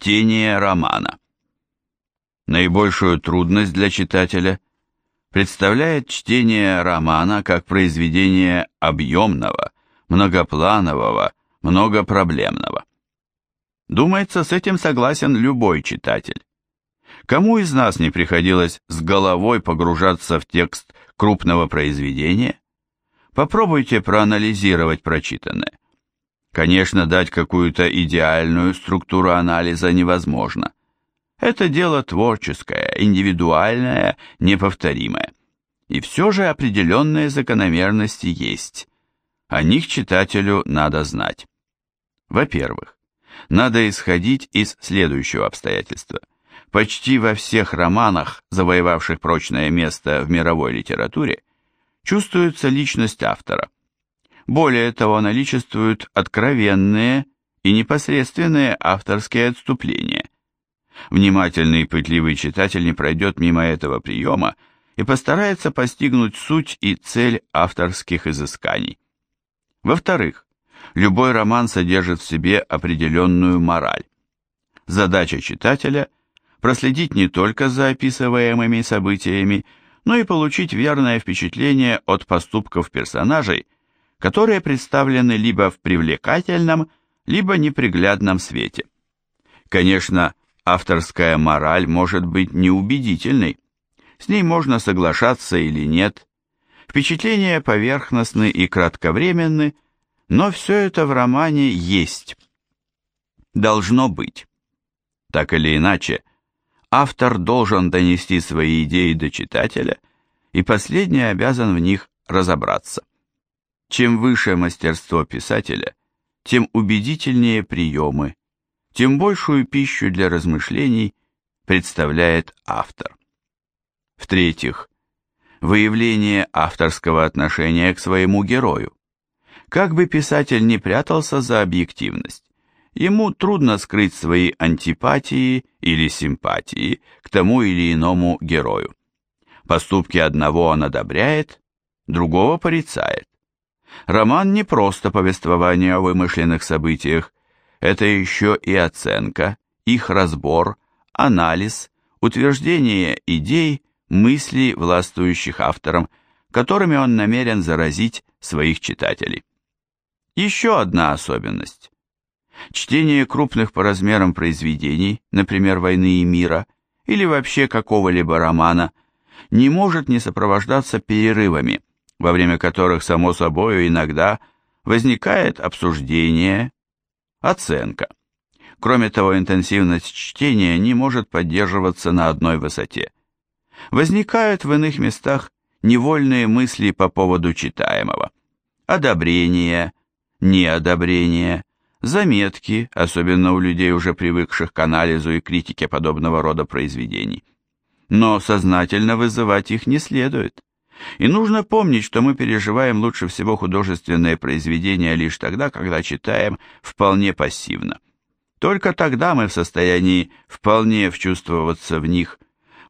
Чтение романа. Наибольшую трудность для читателя представляет чтение романа как произведения объемного, многопланового, многопроблемного. Думается, с этим согласен любой читатель. Кому из нас не приходилось с головой погружаться в текст крупного произведения? Попробуйте проанализировать прочитанное. Конечно, дать какую-то идеальную структуру анализа невозможно. Это дело творческое, индивидуальное, неповторимое. И все же определенные закономерности есть. О них читателю надо знать. Во-первых, надо исходить из следующего обстоятельства. Почти во всех романах, завоевавших прочное место в мировой литературе, чувствуется личность автора – более того, наличествуют откровенные и непосредственные авторские отступления. Внимательный и пытливый читатель не пройдет мимо этого приема и постарается постигнуть суть и цель авторских изысканий. Во-вторых, любой роман содержит в себе определенную мораль. Задача читателя – проследить не только за описываемыми событиями, но и получить верное впечатление от поступков персонажей – которые представлены либо в привлекательном, либо неприглядном свете. Конечно, авторская мораль может быть неубедительной, с ней можно соглашаться или нет, впечатления поверхностны и кратковременны, но все это в романе есть. Должно быть. Так или иначе, автор должен донести свои идеи до читателя, и последний обязан в них разобраться. Чем выше мастерство писателя, тем убедительнее приемы, тем большую пищу для размышлений представляет автор. В-третьих, выявление авторского отношения к своему герою. Как бы писатель не прятался за объективность, ему трудно скрыть свои антипатии или симпатии к тому или иному герою. Поступки одного он одобряет, другого порицает. Роман не просто повествование о вымышленных событиях, это еще и оценка, их разбор, анализ, утверждение идей, мыслей, властвующих автором, которыми он намерен заразить своих читателей. Еще одна особенность. Чтение крупных по размерам произведений, например, «Войны и мира», или вообще какого-либо романа, не может не сопровождаться перерывами – во время которых, само собой, иногда возникает обсуждение, оценка. Кроме того, интенсивность чтения не может поддерживаться на одной высоте. Возникают в иных местах невольные мысли по поводу читаемого. Одобрение, неодобрение, заметки, особенно у людей, уже привыкших к анализу и критике подобного рода произведений. Но сознательно вызывать их не следует. И нужно помнить, что мы переживаем лучше всего художественные произведения лишь тогда, когда читаем вполне пассивно. Только тогда мы в состоянии вполне вчувствоваться в них,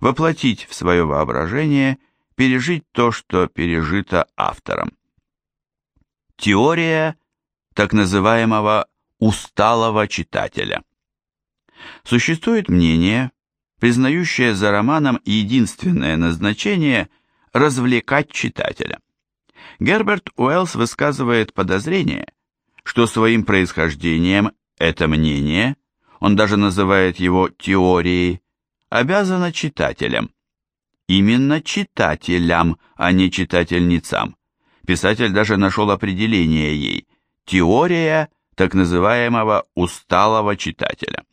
воплотить в свое воображение, пережить то, что пережито автором. Теория так называемого усталого читателя. Существует мнение, признающее за романом единственное назначение – развлекать читателя. Герберт Уэллс высказывает подозрение, что своим происхождением это мнение, он даже называет его теорией, обязано читателям. Именно читателям, а не читательницам. Писатель даже нашел определение ей – теория так называемого усталого читателя.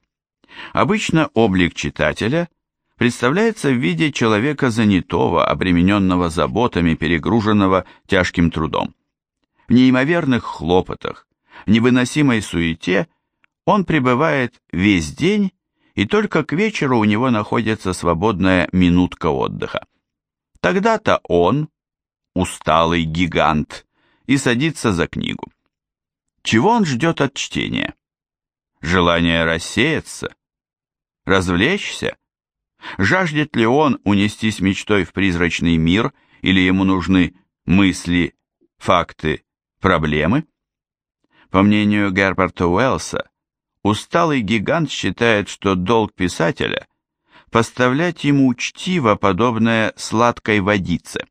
Обычно облик читателя представляется в виде человека занятого, обремененного заботами, перегруженного тяжким трудом. В неимоверных хлопотах, в невыносимой суете он пребывает весь день, и только к вечеру у него находится свободная минутка отдыха. Тогда-то он, усталый гигант, и садится за книгу. Чего он ждет от чтения? Желание рассеяться? Развлечься? Жаждет ли он унестись мечтой в призрачный мир, или ему нужны мысли, факты, проблемы? По мнению Герберта Уэллса, усталый гигант считает, что долг писателя – поставлять ему учтиво подобное сладкой водице.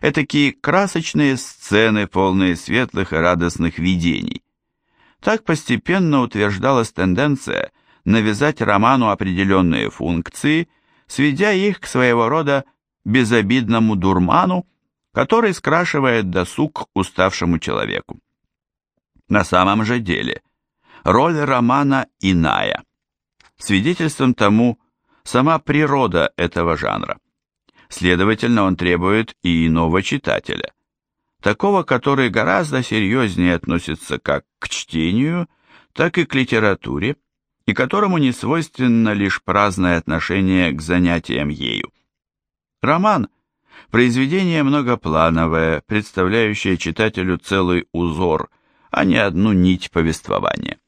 Этакие красочные сцены, полные светлых и радостных видений. Так постепенно утверждалась тенденция навязать роману определенные функции, сведя их к своего рода безобидному дурману, который скрашивает досуг уставшему человеку. На самом же деле, роль романа иная. Свидетельством тому сама природа этого жанра. Следовательно, он требует и иного читателя, такого, который гораздо серьезнее относится как к чтению, так и к литературе, и которому не свойственно лишь праздное отношение к занятиям ею. Роман – произведение многоплановое, представляющее читателю целый узор, а не одну нить повествования.